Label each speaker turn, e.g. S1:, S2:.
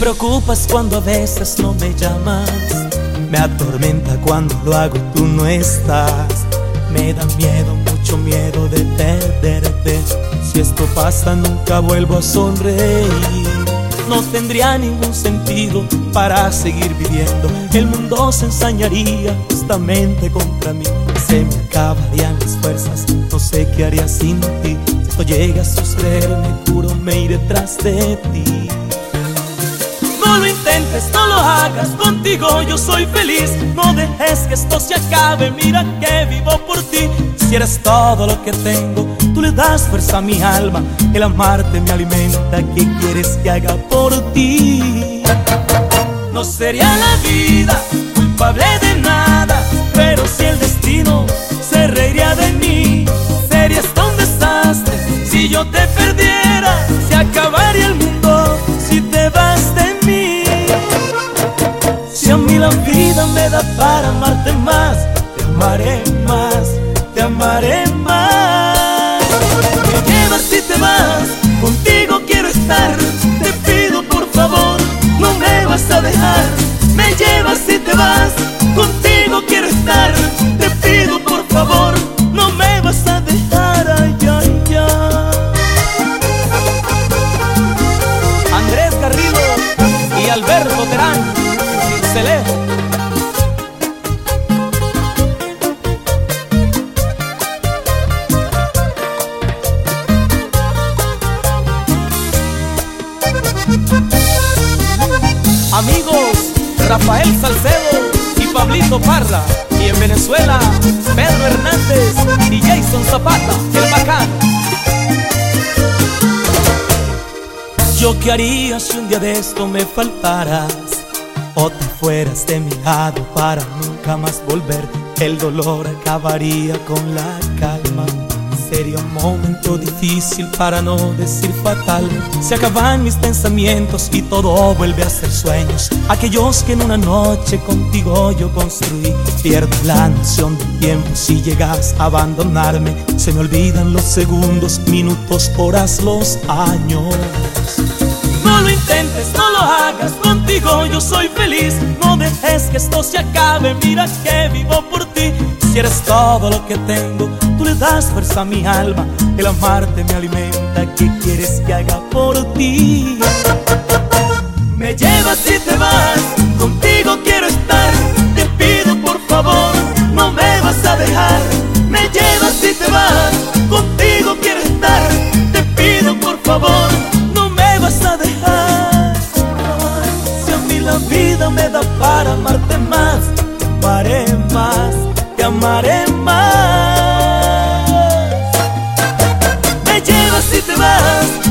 S1: preocupas cuando a veces no me llamas. Me atormenta cuando lo hago tú no estás. Me da miedo, mucho miedo de perderte. Si esto pasa, nunca vuelvo a sonreír. No tendría ningún sentido para seguir viviendo. El mundo se ensañaría justamente contra mí. Se me acabarían las fuerzas. No sé qué haría sin ti. Si esto llega a suceder, me juro, me iré tras de ti. No lo hagas, contigo yo soy feliz. No dejes que esto se acabe, mira que vivo por ti. Si eres todo lo que tengo, tú le das fuerza a mi alma. El amarte me alimenta, ¿qué quieres que haga por ti? No sería la vida culpable de nada, pero si el destino la vida me da para amarte más, te amaré más, te amaré más. Rafael Salcedo y Pablito Parra. Y en Venezuela, Pedro Hernández y Jason Zapata, el bacano. Yo qué haría si un día de esto me faltaras o te fueras de mi lado para nunca más volver. El dolor acabaría con la calma. Sería un momento difícil para no decir fatal. Se acaban mis pensamientos y todo vuelve a ser sueños. Aquellos que en una noche contigo yo construí. Pierdo la noción del tiempo si llegas a abandonarme. Se me olvidan los segundos, minutos, horas, los años. No lo intentes, no lo hagas, contigo yo soy feliz. No dejes que esto se acabe, mira que vivo. Si eres todo lo que tengo, tú le das fuerza a mi alma. El amarte me alimenta, ¿qué quieres que haga por ti? Me llevas y te vas, lovers